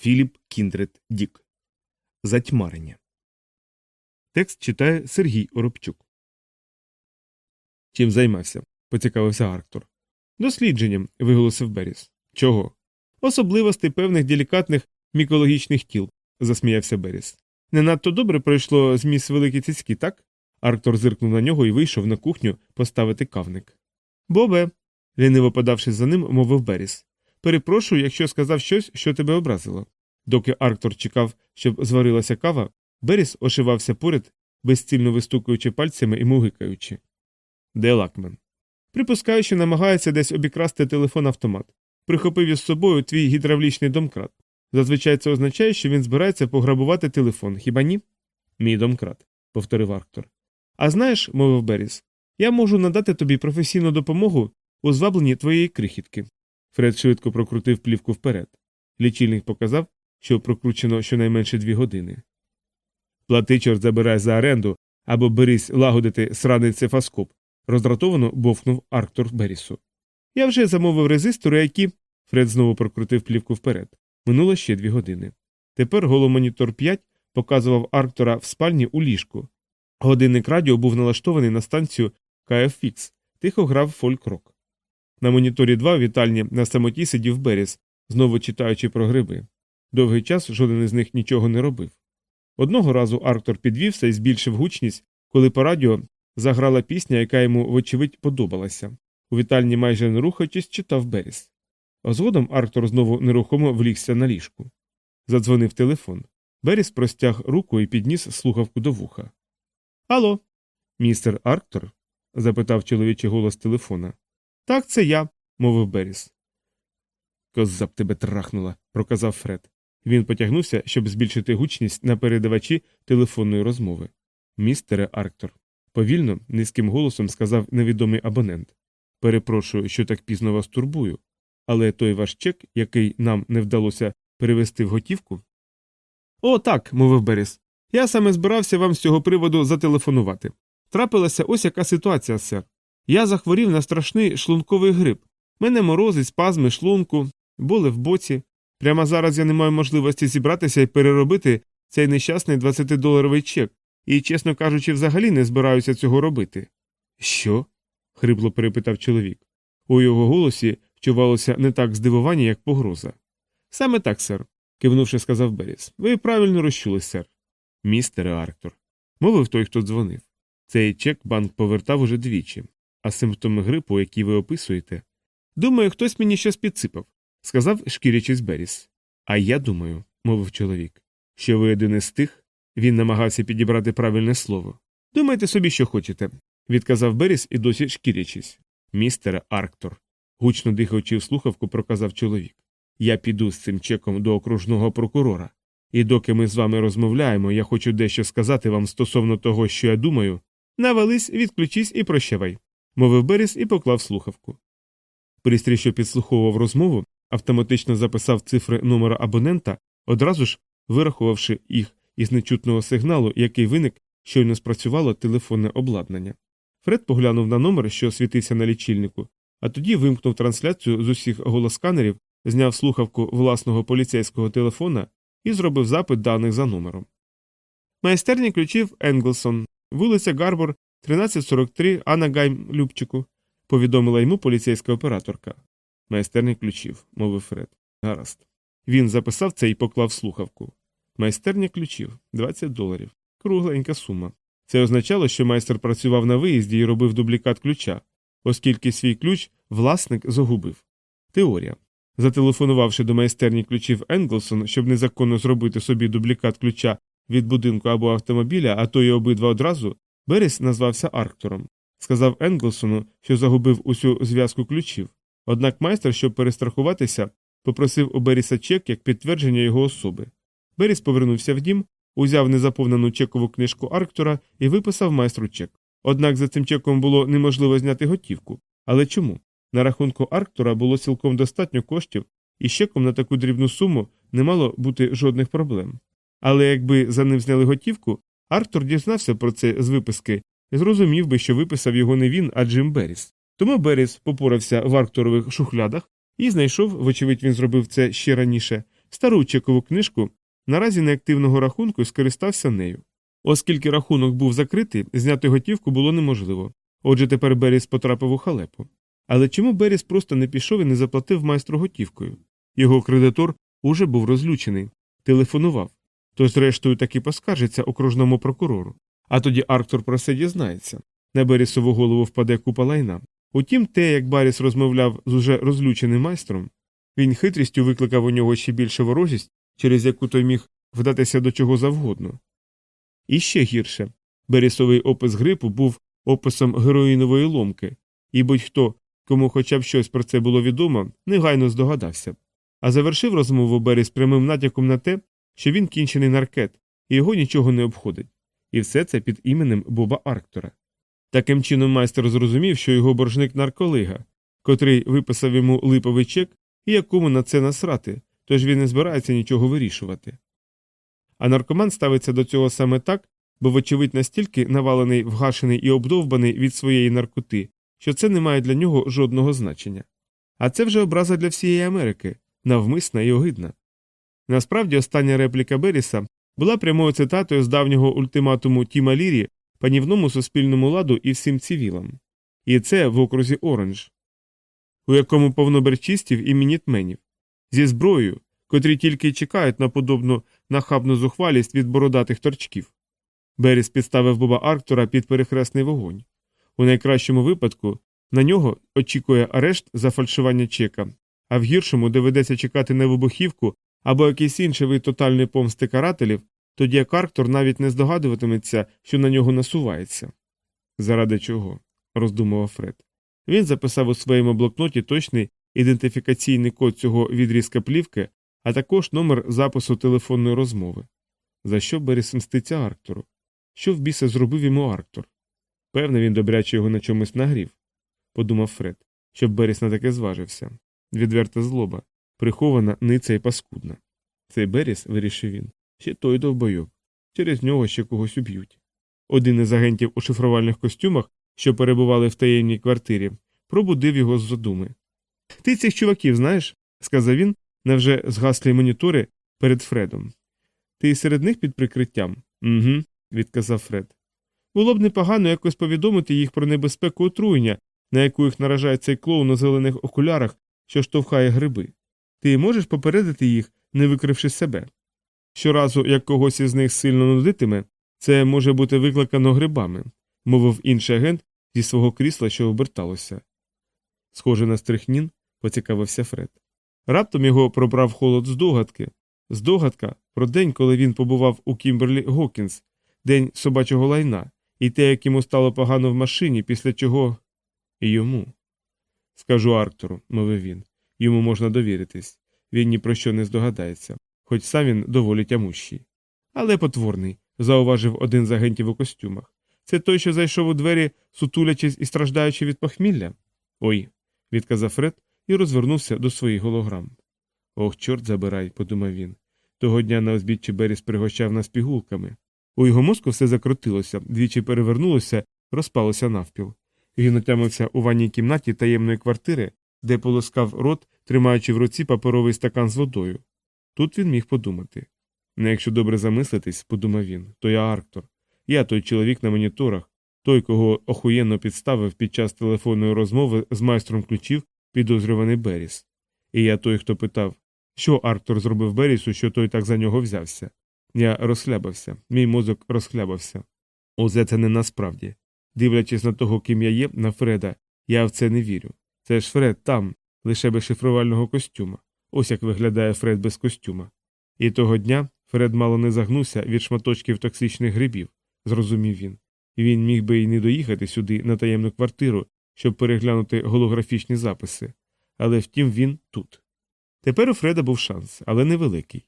Філіп Кіндрет Дік. Затьмарення. Текст читає Сергій Оробчук. Чим займався? поцікавився Арктур. Дослідженням. виголосив Беріс. Чого? Особливостей певних делікатних мікологічних тіл, засміявся Беріс. Не надто добре пройшло зміс великі цицьки, так? Арктор зиркнув на нього і вийшов на кухню поставити кавник. Бобе, ліниво подавшись за ним, мовив Беріс. Перепрошую, якщо сказав щось, що тебе образило. Доки Арктор чекав, щоб зварилася кава, Беріс ошивався поряд, безцільно вистукуючи пальцями і мугикаючи. Де Лакмен? Припускаю, що намагається десь обікрасти телефон автомат. Прихопив із собою твій гідравлічний домкрат. Зазвичай це означає, що він збирається пограбувати телефон, хіба ні? Мій домкрат, повторив Арктор. А знаєш, мовив Беріс, я можу надати тобі професійну допомогу у звабленні твоєї крихітки. Фред швидко прокрутив плівку вперед. Лічильник показав, що прокручено щонайменше дві години. Плати, чорт забирай за оренду або берись лагодити сраний цефаскоп, роздратовано бовкнув Арктор Берісу. Я вже замовив резистори, які. Фред знову прокрутив плівку вперед. Минуло ще дві години. Тепер голомонітор 5 показував Арктора в спальні у ліжку. Годинник радіо був налаштований на станцію KFX, тихо грав фольк-рок. На моніторі 2 в вітальні на самоті сидів Беріс, знову читаючи про гриби. Довгий час жоден із них нічого не робив. Одного разу Арктор підвівся і збільшив гучність, коли по радіо заграла пісня, яка йому, вочевидь, подобалася. У вітальні майже не рухаючись, читав Беріс. А згодом Арктор знову нерухомо влігся на ліжку. Задзвонив телефон. Беріс простяг руку і підніс слухавку до вуха. Алло, містер Арктор? запитав чоловічий голос телефона. Так, це я, мовив Беріс. Коза б тебе трахнула, проказав Фред. Він потягнувся, щоб збільшити гучність на передавачі телефонної розмови. Містере Арктор, повільно, низьким голосом сказав невідомий абонент. Перепрошую, що так пізно вас турбую, але той ваш чек, який нам не вдалося перевести в готівку. О, так, мовив Беріс. Я саме збирався вам з цього приводу зателефонувати. Трапилася ось яка ситуація, сер. Я захворів на страшний шлунковий грип. Мене морози, спазми, шлунку, були в боці. Прямо зараз я не маю можливості зібратися і переробити цей нещасний 20-доларовий чек, і, чесно кажучи, взагалі не збираюся цього робити. Що? хрипло перепитав чоловік. У його голосі вчувалося не так здивування, як погроза. Саме так, сер, кивнувши, сказав Беріс. Ви правильно розчули, сер. Містере Арктор, мовив той, хто дзвонив. Цей чек банк повертав уже двічі, а симптоми грипу, які ви описуєте. Думаю, хтось мені щось підсипав, сказав шкірячись Беріс. А я думаю, мовив чоловік, що ви один із тих, він намагався підібрати правильне слово. Думайте собі, що хочете, відказав Беріс і досі шкірячись. Містере Арктор, гучно дихаючи в слухавку, проказав чоловік. Я піду з цим чеком до окружного прокурора. І доки ми з вами розмовляємо, я хочу дещо сказати вам стосовно того, що я думаю. Навались, відключись і прощавай, мовив Беріс і поклав слухавку. Пристрій, що підслуховував розмову, автоматично записав цифри номера абонента, одразу ж вирахувавши їх із нечутного сигналу, який виник, щойно спрацювало телефонне обладнання. Фред поглянув на номер, що світився на лічильнику, а тоді вимкнув трансляцію з усіх голосканерів, зняв слухавку власного поліцейського телефона і зробив запит даних за номером. Майстерні ключів Енглсон, вулиця Гарбор, 1343 Анагайм Любчику, повідомила йому поліцейська операторка. Майстерні ключів, мовив Фред. Гаразд. Він записав це і поклав слухавку. Майстерня ключів 20 доларів. Кругленька сума. Це означало, що майстер працював на виїзді і робив дублікат ключа, оскільки свій ключ власник загубив. Теорія. Зателефонувавши до майстерні ключів Енглсон, щоб незаконно зробити собі дублікат ключа від будинку або автомобіля, а то й обидва одразу, Беріс назвався Арктором. Сказав Енглсону, що загубив усю зв'язку ключів. Однак майстер, щоб перестрахуватися, попросив у Беріса чек як підтвердження його особи. Беріс повернувся в дім, узяв незаповнену чекову книжку Арктора і виписав майстру чек. Однак за цим чеком було неможливо зняти готівку. Але чому? На рахунку Арктора було цілком достатньо коштів, і з чеком на таку дрібну суму не мало бути жодних проблем. Але якби за ним зняли готівку, Арктор дізнався про це з виписки і зрозумів би, що виписав його не він, а Джим Беріс. Тому Беріс попорався в Аркторових шухлядах і знайшов, вочевидь, він зробив це ще раніше, стару чекову книжку, наразі неактивного рахунку і скористався нею. Оскільки рахунок був закритий, зняти готівку було неможливо. Отже, тепер Беріс потрапив у халепу. Але чому Беріс просто не пішов і не заплатив майстру готівкою? Його кредитор уже був розлючений, телефонував. Тож, зрештою, таки поскаржиться окружному прокурору. А тоді Арктур про все дізнається. На Берісову голову впаде купа лайна. Утім, те, як Баріс розмовляв з уже розлюченим майстром, він хитрістю викликав у нього ще більше ворожість, через яку той міг вдатися до чого завгодно. І ще гірше Берісовий опис грипу був описом героїнової ломки, і будь-хто, кому хоча б щось про це було відомо, негайно здогадався. А завершив розмову Беріс прямим натяком на те, що він кінчений наркет, і його нічого не обходить. І все це під іменем Боба Арктора. Таким чином майстер зрозумів, що його боржник нарколига, котрий виписав йому липовий чек і якому на це насрати, тож він не збирається нічого вирішувати. А наркоман ставиться до цього саме так, бо, вочевидь, настільки навалений, вгашений і обдовбаний від своєї наркоти, що це не має для нього жодного значення. А це вже образа для всієї Америки, навмисна і огидна. Насправді, остання репліка Беріса була прямою цитатою з давнього ультиматуму Тіма Лірі панівному суспільному ладу і всім цивілам. І це в окрузі Оранж, у якому повно берчистів і мінітменів, зі зброєю, котрі тільки й чекають на подобну нахабну зухвалість від бородатих торчків. Беріс підставив Боба Арктора під перехресний вогонь. У найкращому випадку на нього очікує арешт за фальшування чека, а в гіршому доведеться чекати на вибухівку або якийсь інший вид тотальної помсти карателів, тоді як Арктор навіть не здогадуватиметься, що на нього насувається. Заради чого? роздумував Фред. Він записав у своєму блокноті точний ідентифікаційний код цього відрізка плівки, а також номер запису телефонної розмови. За що Беріс мститься Арктору? Що в біса зробив йому Арктор? Певне, він добряче його на чомусь нагрів, подумав Фред, щоб Беріс на таке зважився. Відверта злоба, прихована, ниця і паскудна. Цей Беріс, вирішив він, ще той довбойок. Через нього ще когось уб'ють. Один із агентів у шифрувальних костюмах, що перебували в таємній квартирі, пробудив його з задуми. Ти цих чуваків знаєш? сказав він на вже згаслі монітори перед Фредом. Ти серед них під прикриттям? Угу, відказав Фред. Було б непогано якось повідомити їх про небезпеку отруєння, на яку їх наражає цей клоун у зелених окулярах, що штовхає гриби. Ти можеш попередити їх, не викривши себе. Щоразу, як когось із них сильно нудитиме, це може бути викликано грибами, мовив інший агент зі свого крісла, що оберталося. Схоже на стрихнін, поцікавився Фред. Раптом його пробрав холод здогадки, здогадка про день, коли він побував у Кімберлі Гокінс, день собачого лайна, і те, як йому стало погано в машині, після чого. І йому. Скажу Арктору, мовив він. Йому можна довіритись. Він ні про що не здогадається, хоч сам він доволі тямущий. Але потворний, зауважив один з агентів у костюмах. Це той, що зайшов у двері, сутулячись і страждаючи від похмілля? Ой, відказав Фред і розвернувся до своїх голограм. Ох, чорт забирай, подумав він. Того дня на озбіччі Беріс пригощав нас пігулками. У його мозку все закрутилося, двічі перевернулося, розпалося навпіл. Він отямився у ванній кімнаті таємної квартири, де полоскав рот, тримаючи в руці паперовий стакан з водою. Тут він міг подумати. Не якщо добре замислитись, подумав він, то я Арктор. Я той чоловік на моніторах, той, кого охуєнно підставив під час телефонної розмови з майстром ключів, підозрюваний Беріс. І я той, хто питав, що Арктор зробив Берісу, що той так за нього взявся. Я розхлябався, мій мозок розхлябався. Озе це не насправді. Дивлячись на того, ким я є, на Фреда, я в це не вірю. Це ж Фред там, лише без шифрувального костюма. Ось як виглядає Фред без костюма. І того дня Фред мало не загнувся від шматочків токсичних грибів, зрозумів він. Він міг би й не доїхати сюди на таємну квартиру, щоб переглянути голографічні записи. Але втім він тут. Тепер у Фреда був шанс, але невеликий.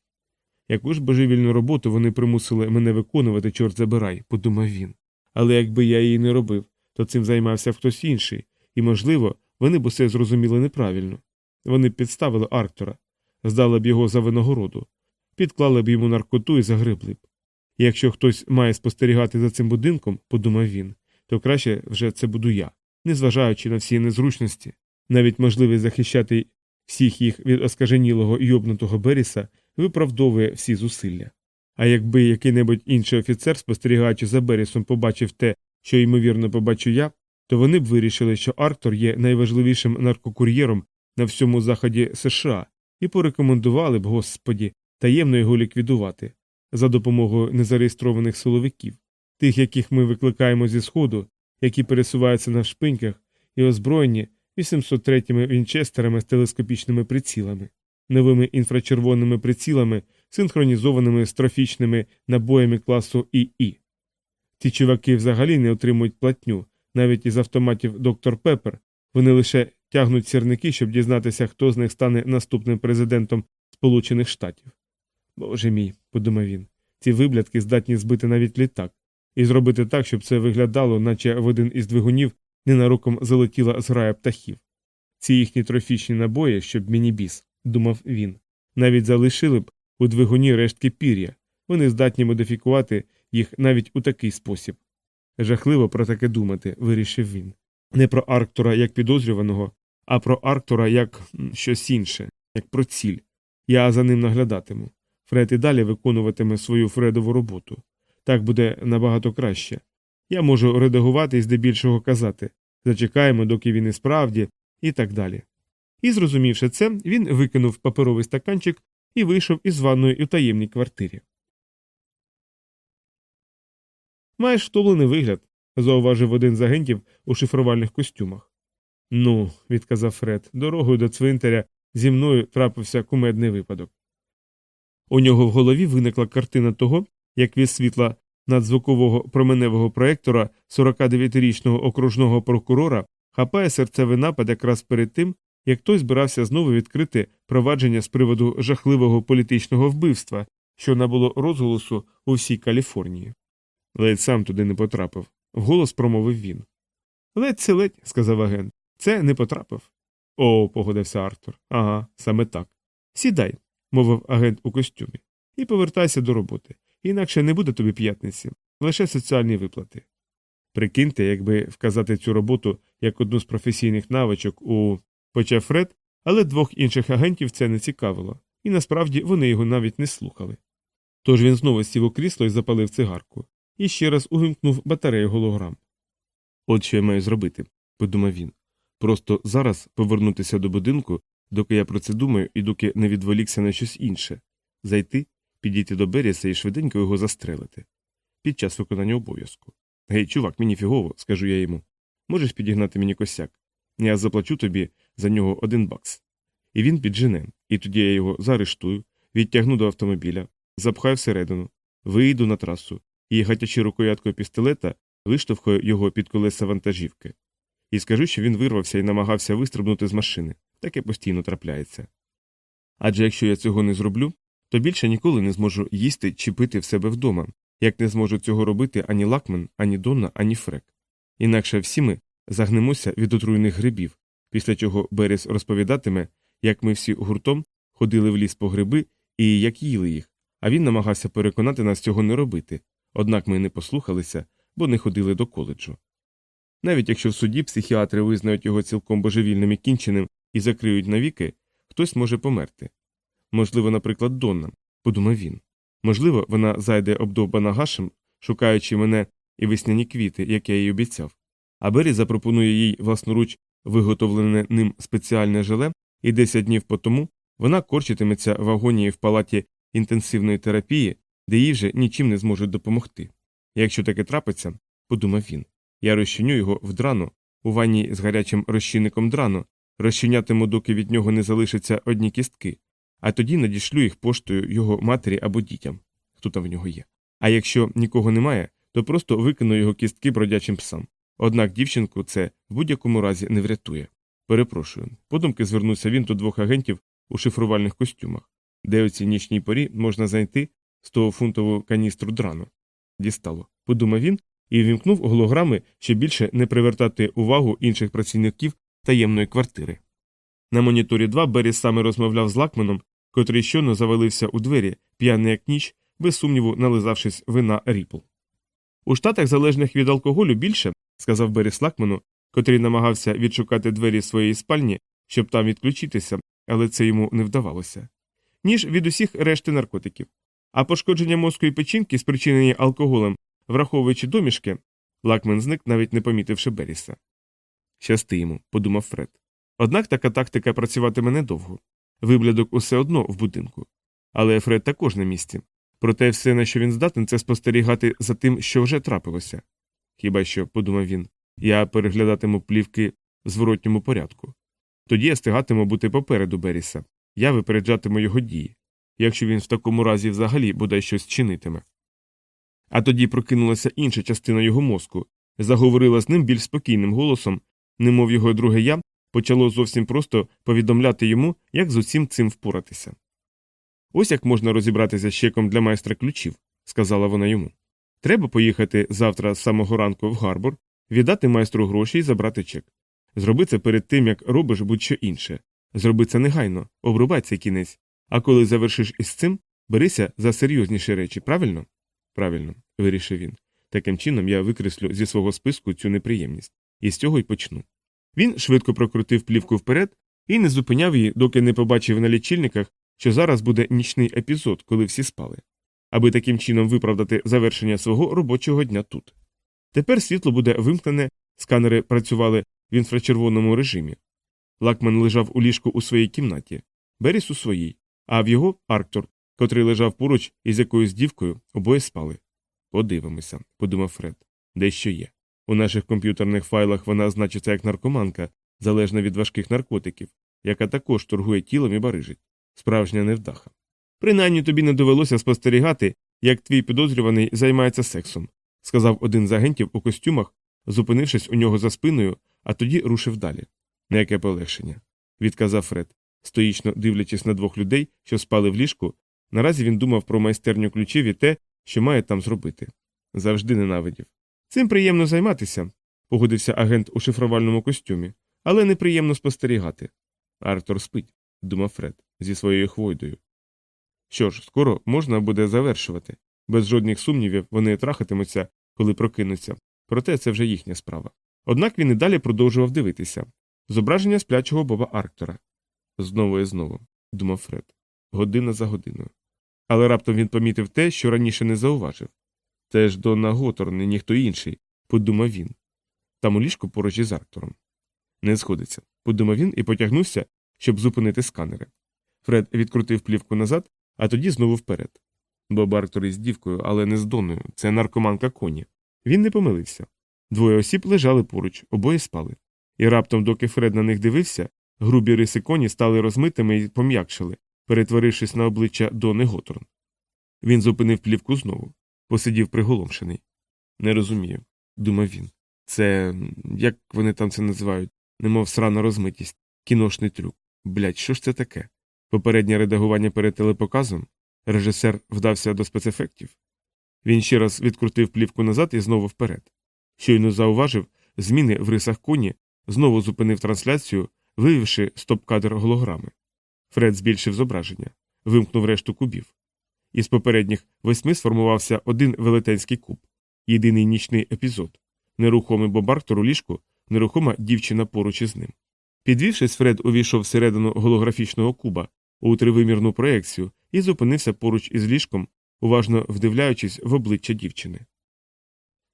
Яку ж божевільну роботу вони примусили мене виконувати, чорт забирай, подумав він. Але якби я її не робив, то цим займався хтось інший, і, можливо, вони б усе зрозуміли неправильно. Вони підставили Арктора, здали б його за винагороду, підклали б йому наркоту і загрибли б. І якщо хтось має спостерігати за цим будинком, подумав він, то краще вже це буду я, незважаючи на всі незручності, навіть можливість захищати всіх їх від оскаженілого йобнутого Беріса виправдовує всі зусилля. А якби який-небудь інший офіцер, спостерігаючи за Берісом, побачив те, що ймовірно побачу я, то вони б вирішили, що Арктор є найважливішим наркокур'єром на всьому заході США і порекомендували б, господі, таємно його ліквідувати за допомогою незареєстрованих силовиків, тих, яких ми викликаємо зі сходу, які пересуваються на шпиньках і озброєні 803-ми вінчестерами з телескопічними прицілами, новими інфрачервоними прицілами, синхронізованими з трофічними набоями класу ІІ. Ці чуваки взагалі не отримують платню, навіть із автоматів Доктор Пеппер, вони лише тягнуть сірники, щоб дізнатися, хто з них стане наступним президентом Сполучених Штатів. Боже мій, подумав він, ці виблядки здатні збити навіть літак, і зробити так, щоб це виглядало, наче в один із двигунів ненароком залетіла зграя птахів. Ці їхні трофічні набої, щоб міні-біс, думав він, навіть залишили б у двигуні рештки пір'я, вони здатні модифікувати їх навіть у такий спосіб. Жахливо про таке думати, вирішив він. Не про Арктора як підозрюваного, а про Арктора як щось інше, як про ціль. Я за ним наглядатиму. Фред і далі виконуватиме свою Фредову роботу. Так буде набагато краще. Я можу редагувати і здебільшого казати зачекаємо, доки він і справді, і так далі. І, зрозумівши це, він викинув паперовий стаканчик і вийшов із ванної у таємній квартирі. Маєш втомлений вигляд, зауважив один з агентів у шифрувальних костюмах. Ну, відказав Фред, дорогою до цвинтаря зі мною трапився кумедний випадок. У нього в голові виникла картина того, як від світла надзвукового променевого проектора 49-річного окружного прокурора хапає серцевий напад якраз перед тим, як той збирався знову відкрити провадження з приводу жахливого політичного вбивства, що набуло розголосу у всій Каліфорнії. Ледь сам туди не потрапив. Вголос промовив він. Ледь це ледь, сказав агент. Це не потрапив. О, погодився Артур. Ага, саме так. Сідай, мовив агент у костюмі, і повертайся до роботи. Інакше не буде тобі п'ятниці, лише соціальні виплати. Прикиньте, якби вказати цю роботу як одну з професійних навичок у почав Фред, але двох інших агентів це не цікавило, і насправді вони його навіть не слухали. Тож він знову сів у крісло і запалив цигарку, і ще раз увімкнув батарею голограм. От що я маю зробити, подумав він. Просто зараз повернутися до будинку, доки я про це думаю і доки не відволікся на щось інше, зайти, підійти до Беріса і швиденько його застрелити. Під час виконання обов'язку. Гей, чувак, мені фігово, скажу я йому. Можеш підігнати мені косяк? Я заплачу тобі за нього один бакс. І він піджене, і тоді я його заарештую, відтягну до автомобіля, запхаю всередину, вийду на трасу і, гатячи рукояткою пістолета, виштовхаю його під колеса вантажівки. І скажу, що він вирвався і намагався вистрибнути з машини. Таке постійно трапляється. Адже якщо я цього не зроблю, то більше ніколи не зможу їсти чи пити в себе вдома, як не зможу цього робити ані Лакмен, ані Донна, ані Фрек. Інакше всі ми загнемося від отруйних грибів, після чого Берес розповідатиме, як ми всі гуртом ходили в ліс по гриби і як їли їх, а він намагався переконати нас цього не робити, однак ми не послухалися, бо не ходили до коледжу. Навіть якщо в суді психіатри визнають його цілком божевільним і кінченим і закриють навіки, хтось може померти. Можливо, наприклад, Донна, подумав він. Можливо, вона зайде обдовбана гашем, шукаючи мене і весняні квіти, як я їй обіцяв, а Бері запропонує їй власноруч виготовлене ним спеціальне желе, і 10 днів по тому вона корчитиметься в агонії в палаті інтенсивної терапії, де їй вже нічим не зможуть допомогти. Якщо таке трапиться, подумав він, я розчиню його в драну, у ванні з гарячим розчинником драну, розчинятиму, доки від нього не залишаться одні кістки, а тоді надішлю їх поштою його матері або дітям, хто там в нього є. А якщо нікого немає, то просто викину його кістки бродячим псам. Однак дівчинку це в будь-якому разі не врятує. Перепрошую. Подумки звернувся він до двох агентів у шифрувальних костюмах, де у цій нічній порі можна знайти 100-фунтову каністру драну. Дістало, подумав він і вімкнув голограми, щоб більше не привертати увагу інших працівників таємної квартири. На моніторі 2 Беррі саме розмовляв з лакменом, котрий щойно завалився у двері, п'яний як ніч, без сумніву нализавшись вина ріпл. У штатах, залежних від алкоголю, більше, сказав Беріс Лакмену, котрий намагався відшукати двері своєї спальні, щоб там відключитися, але це йому не вдавалося. ніж від усіх решти наркотиків. А пошкодження мозку і печінки, спричинені алкоголем, враховуючи домішки, Лакмен зник, навіть не помітивши Беріса. Щасти йому, подумав Фред. Однак така тактика працюватиме недовго. Виблядок усе одно в будинку. Але Фред також на місці. Проте все, на що він здатен, це спостерігати за тим, що вже трапилося. Хіба що, подумав він, я переглядатиму плівки в зворотньому порядку. Тоді я стигатиму бути попереду Беріса, я випереджатиму його дії, якщо він в такому разі взагалі бодай щось чинитиме. А тоді прокинулася інша частина його мозку, заговорила з ним більш спокійним голосом, немов його друге я почало зовсім просто повідомляти йому, як з усім цим впоратися. Ось як можна розібратися з чеком для майстра ключів, сказала вона йому. Треба поїхати завтра з самого ранку в Гарбор, віддати майстру гроші і забрати чек. Зроби це перед тим, як робиш будь-що інше. Зроби це негайно, обрубай цей кінець. А коли завершиш із цим, берися за серйозніші речі, правильно? Правильно, вирішив він. Таким чином я викреслю зі свого списку цю неприємність, і з цього й почну. Він швидко прокрутив плівку вперед і не зупиняв її, доки не побачив на лічильниках, що зараз буде нічний епізод, коли всі спали, аби таким чином виправдати завершення свого робочого дня тут. Тепер світло буде вимкнене, сканери працювали в інфрачервоному режимі. Лакман лежав у ліжку у своїй кімнаті, Беріс у своїй, а в його Арктор, котрий лежав поруч із якоюсь дівкою, обоє спали. Подивимося, подумав Фред, дещо є. У наших комп'ютерних файлах вона значиться як наркоманка, залежна від важких наркотиків, яка також торгує тілом і барижить. Справжня невдаха. Принаймні тобі не довелося спостерігати, як твій підозрюваний займається сексом, сказав один з агентів у костюмах, зупинившись у нього за спиною, а тоді рушив далі. На яке полегшення, відказав Фред, стоїчно дивлячись на двох людей, що спали в ліжку. Наразі він думав про майстерню ключів і те, що має там зробити. Завжди ненавидів. Цим приємно займатися, погодився агент у шифрувальному костюмі, але неприємно спостерігати. Артур спить, думав Фред, зі своєю хвойдою. Що ж, скоро можна буде завершувати. Без жодних сумнівів вони трахатимуться, коли прокинуться, проте це вже їхня справа. Однак він і далі продовжував дивитися зображення сплячого Боба Арктора. Знову і знову, думав Фред, година за годиною. Але раптом він помітив те, що раніше не зауважив. Це ж Донна Готорн і ніхто інший, подумав він. Там у ліжку поруч із Арктором. Не сходиться, подумав він і потягнувся, щоб зупинити сканери. Фред відкрутив плівку назад, а тоді знову вперед. Боб Арктор із дівкою, але не з Донною, це наркоманка коні. Він не помилився. Двоє осіб лежали поруч, обоє спали. І раптом, доки Фред на них дивився, грубі риси коні стали розмитими і пом'якшили, перетворившись на обличчя Дони Готорн. Він зупинив плівку знову, посидів приголомшений. Не розумію, думав він. Це як вони там це називають, немов срана розмитість, кіношний трюк. Блять, що ж це таке? Попереднє редагування перед телепоказом? Режисер вдався до спецефектів. Він ще раз відкрутив плівку назад і знову вперед. Щойно зауважив зміни в рисах коні, знову зупинив трансляцію, вивівши стоп-кадр голограми. Фред збільшив зображення, вимкнув решту кубів. Із попередніх восьми сформувався один велетенський куб, єдиний нічний епізод нерухомий Бобартор у ліжку, нерухома дівчина поруч із ним. Підвівшись, Фред увійшов всередину голографічного куба у тривимірну проекцію і зупинився поруч із ліжком, уважно вдивляючись в обличчя дівчини.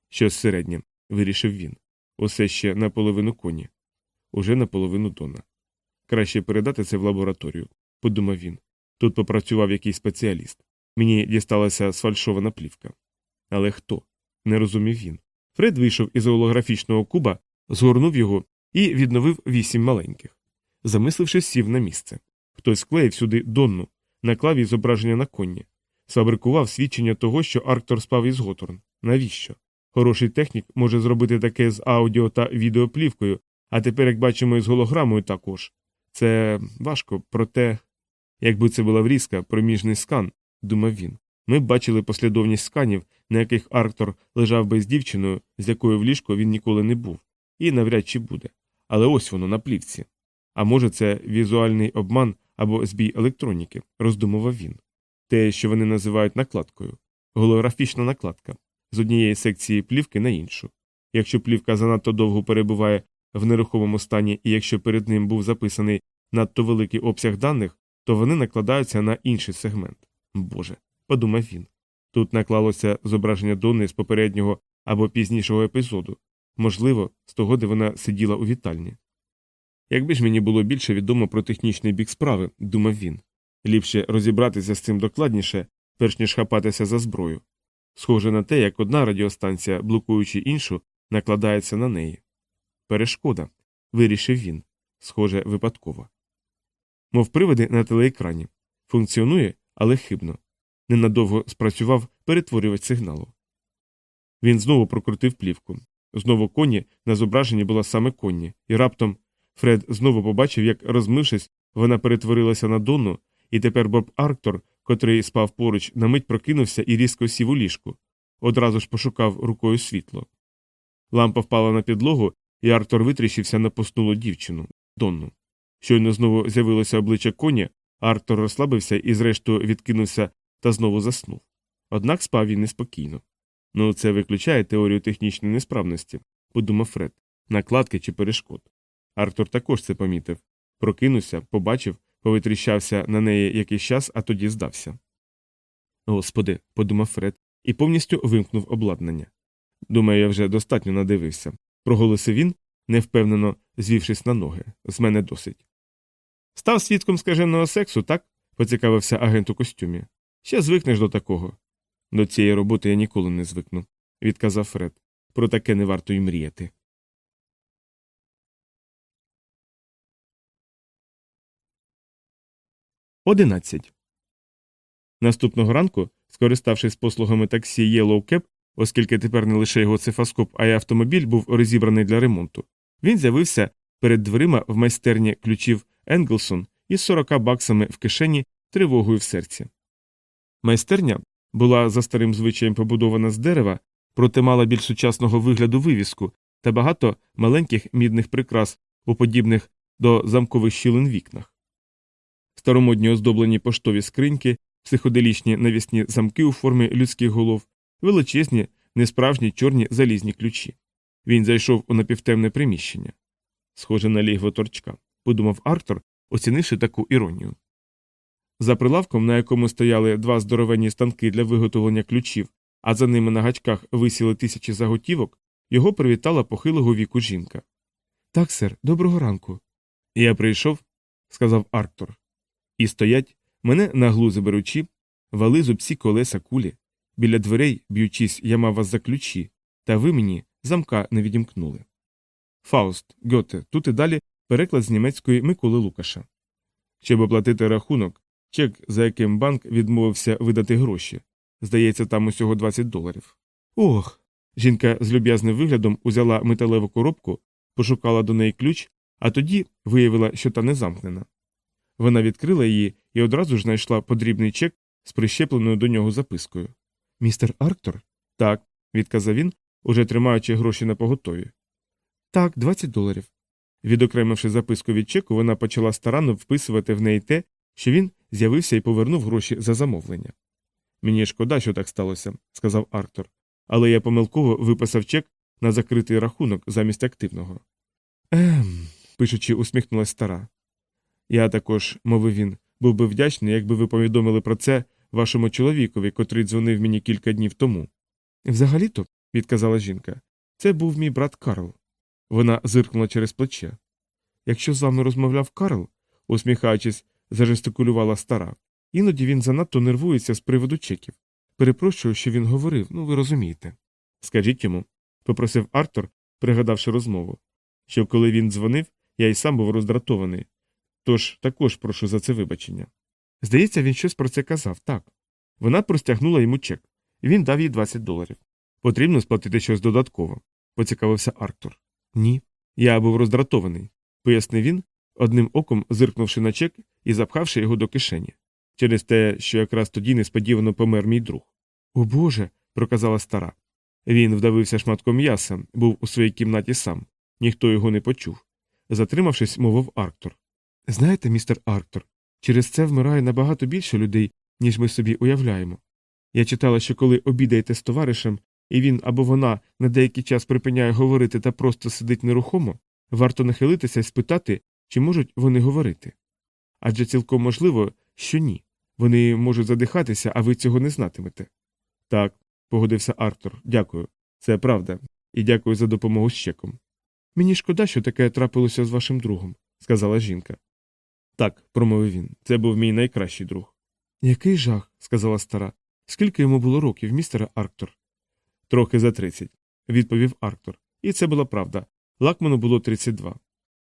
Щось середнє, вирішив він. Усе ще наполовину коні, уже наполовину Дона. Краще передати це в лабораторію, подумав він. Тут попрацював якийсь спеціаліст. Мені дісталася сфальшована плівка. Але хто? Не розумів він. Фред вийшов із голографічного куба, згорнув його і відновив вісім маленьких. Замислившись, сів на місце. Хтось склеїв сюди Донну, наклав їй зображення на конні, сфабрикував свідчення того, що Арктор спав із Готорн. Навіщо? Хороший технік може зробити таке з аудіо та відеоплівкою, а тепер, як бачимо, із голограмою також. Це важко, проте, якби це була врізка, проміжний скан, думав він. Ми б бачили послідовність сканів, на яких Арктор лежав би з дівчиною, з якою в ліжку він ніколи не був, і навряд чи буде. Але ось воно на плівці. А може, це візуальний обман або збій електроніки, роздумував він. Те, що вони називають накладкою, голографічна накладка з однієї секції плівки на іншу. Якщо плівка занадто довго перебуває в нерухомому стані, і якщо перед ним був записаний надто великий обсяг даних, то вони накладаються на інший сегмент. Боже, подумав він. Тут наклалося зображення Донни з попереднього або пізнішого епізоду, можливо, з того, де вона сиділа у вітальні. Якби ж мені було більше відомо про технічний бік справи, думав він, ліпше розібратися з цим докладніше, перш ніж хапатися за зброю. Схоже на те, як одна радіостанція, блокуючи іншу, накладається на неї. Перешкода, вирішив він, схоже, випадково. Мов приводи на телеекрані. Функціонує, але хибно. Ненадовго спрацював перетворювач сигналу. Він знову прокрутив плівку. Знову коні на зображенні була саме конні, і раптом Фред знову побачив, як, розмившись, вона перетворилася на Донну, і тепер Боб Арктор, котрий спав поруч, на мить прокинувся і різко сів у ліжку. Одразу ж пошукав рукою світло. Лампа впала на підлогу, і Арктор витріщився на поснулу дівчину Донну. Щойно знову з'явилося обличчя коні, Арктор розслабився і, зрештою, відкинувся та знову заснув. Однак спав він неспокійно. Ну, це виключає теорію технічної несправності, подумав Фред, накладки чи перешкод. Артур також це помітив. Прокинувся, побачив, повитріщався на неї якийсь час, а тоді здався. Господи, подумав Фред і повністю вимкнув обладнання. Думаю, я вже достатньо надивився. Проголосив він, невпевнено звівшись на ноги. З мене досить. Став свідком скаженого сексу, так? поцікавився агент у костюмі. Ще звикнеш до такого. До цієї роботи я ніколи не звикну, відказав Фред. Про таке не варто й мріяти. Одинадцять. Наступного ранку, скориставшись послугами таксі Yellow Cab, оскільки тепер не лише його цифаскоп, а й автомобіль був розібраний для ремонту, він з'явився перед дверима в майстерні ключів Енглсон із 40 баксами в кишені тривогою в серці. Майстерня була за старим звичаєм побудована з дерева, проте мала більш сучасного вигляду вивіску та багато маленьких мідних прикрас у подібних до замкових щілин вікнах. Старомодні оздоблені поштові скриньки, психоделічні навісні замки у формі людських голов, величезні, несправжні чорні залізні ключі. Він зайшов у напівтемне приміщення. Схоже на лігво торчка, подумав Арктор, оцінивши таку іронію. За прилавком, на якому стояли два здоровенні станки для виготовлення ключів, а за ними на гачках висіли тисячі заготівок, його привітала похилого віку жінка. Так, сер, доброго ранку. Я прийшов, сказав Арктор. І стоять, мене на глузи беручи, вали зубці колеса кулі. Біля дверей, б'ючись, я мав вас за ключі, та ви мені замка не відімкнули. Фауст, Гьоте, тут і далі переклад з німецької Миколи Лукаша. Щоб оплатити рахунок, чек, за яким банк відмовився видати гроші. Здається, там усього 20 доларів. Ох. Жінка з люб'язним виглядом узяла металеву коробку, пошукала до неї ключ, а тоді виявила, що та не замкнена. Вона відкрила її і одразу ж знайшла подрібний чек з прищепленою до нього запискою. Містер Арктор? Так, відказав він, уже тримаючи гроші на поготові. Так, 20 доларів. Відокремивши записку від чеку, вона почала старанно вписувати в неї те, що він з'явився і повернув гроші за замовлення. Мені шкода, що так сталося, сказав Арктор, але я помилково виписав чек на закритий рахунок замість активного. Ем, пишучи, усміхнулась стара. Я також, мовив він, був би вдячний, якби ви повідомили про це вашому чоловікові, котрий дзвонив мені кілька днів тому. Взагалі то, відказала жінка, це був мій брат Карл. Вона зиркнула через плече. Якщо з вами розмовляв Карл, усміхаючись, зажестикулювала стара. Іноді він занадто нервується з приводу чеків. Перепрошую, що він говорив, ну ви розумієте. Скажіть йому, попросив Артур, пригадавши розмову, що коли він дзвонив, я й сам був роздратований. Тож також прошу за це вибачення. Здається, він щось про це казав, так. Вона простягнула йому чек, він дав їй 20 доларів. Потрібно сплатити щось додатково, поцікавився Арктур. Ні. Я був роздратований, пояснив він, одним оком зиркнувши на чек і запхавши його до кишені, через те, що якраз тоді несподівано помер мій друг. О Боже. проказала стара. Він вдавився шматком м'яса, був у своїй кімнаті сам, ніхто його не почув. Затримавшись, мовив Арктур. Знаєте, містер Арктур, через це вмирає набагато більше людей, ніж ми собі уявляємо. Я читала, що коли обідаєте з товаришем, і він або вона на деякий час припиняє говорити та просто сидить нерухомо, варто нахилитися і спитати, чи можуть вони говорити. Адже цілком можливо, що ні. Вони можуть задихатися, а ви цього не знатимете. Так, погодився Артур, дякую. Це правда. І дякую за допомогу з чеком. Мені шкода, що таке трапилося з вашим другом, сказала жінка. Так, промовив він, це був мій найкращий друг. Який жах, сказала стара. Скільки йому було років, містере Арктор? Трохи за тридцять, відповів Арктор. І це була правда. Лакману було 32.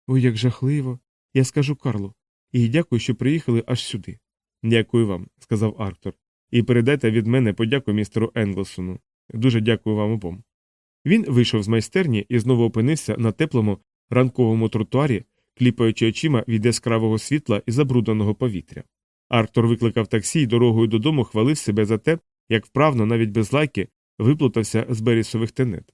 Ой, як жахливо. Я скажу Карлу. І дякую, що приїхали аж сюди. Дякую вам, сказав Арктор. І передайте від мене подяку містеру Енглсону. Дуже дякую вам обом. Він вийшов з майстерні і знову опинився на теплому ранковому тротуарі, кліпаючи очима від яскравого світла і забрудненого повітря. Арктор викликав таксі і дорогою додому хвалив себе за те, як вправно, навіть без лайки, виплутався з берісових тенет.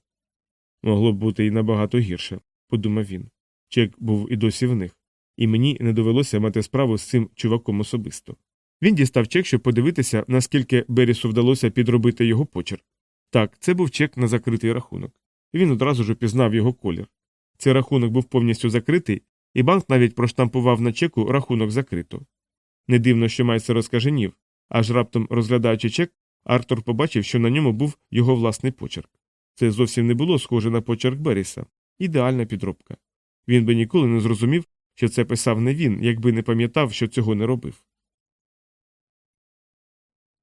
Могло б бути і набагато гірше, подумав він. Чек був і досі в них, і мені не довелося мати справу з цим чуваком особисто. Він дістав чек, щоб подивитися, наскільки Берісу вдалося підробити його почерк. Так, це був чек на закритий рахунок. Він одразу ж упізнав його колір. Цей рахунок був повністю закритий, і банк навіть проштампував на чеку рахунок закрито. Не дивно, що майстер розкаженів, аж раптом розглядаючи чек, Артур побачив, що на ньому був його власний почерк. Це зовсім не було схоже на почерк Беріса, ідеальна підробка. Він би ніколи не зрозумів, що це писав не він, якби не пам'ятав, що цього не робив.